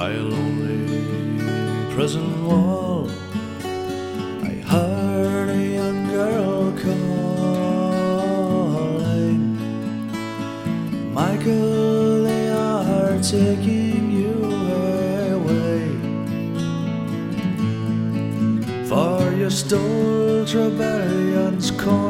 by a lonely prison wall. I heard a young girl calling, Michael, they are taking you away. For you stole Trevelyan's coin.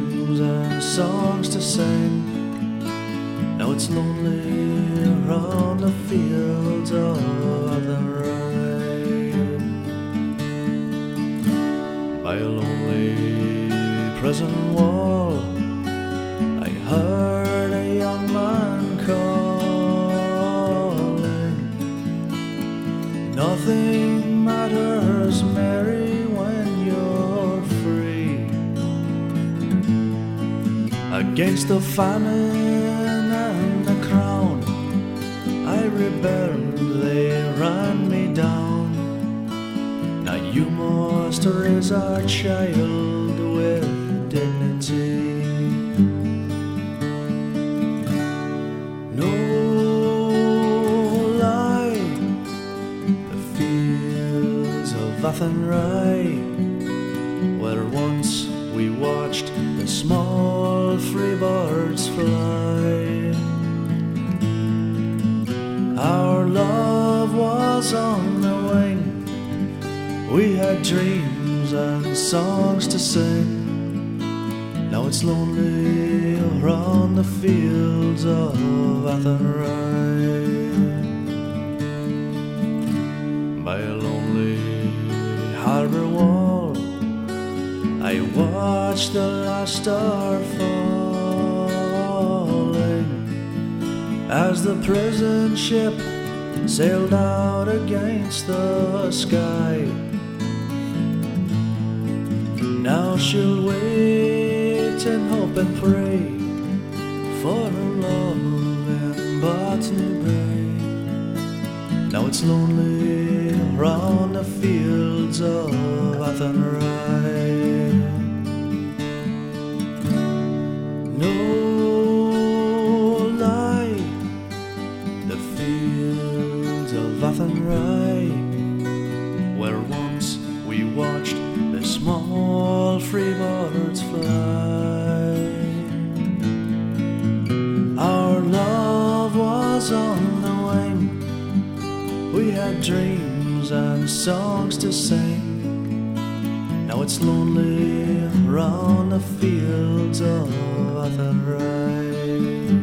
and songs to sing. Now it's lonely around the fields of the rain. By a lonely prison wall, I heard a young man calling. Nothing matters, Mary, Against the famine and the crown, I rebelled, they ran me down. Now you must raise our child with dignity. No lie, the fields of Athenry, where once we watched the small free birds fly. Our love was on the wing, we had dreams and songs to sing. Now it's lonely around the fields of Athenry. By a lonely harbour wall, I watched the last star falling as the prison ship sailed out against the sky. Now she'll wait and hope and pray for her love in Botany Bay. Now it's lonely round the fields of Athenry. Free birds fly. Our love was on the wing, we had dreams and songs to sing. Now it's lonely round the fields of Athenry.